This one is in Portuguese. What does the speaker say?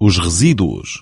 os resíduos.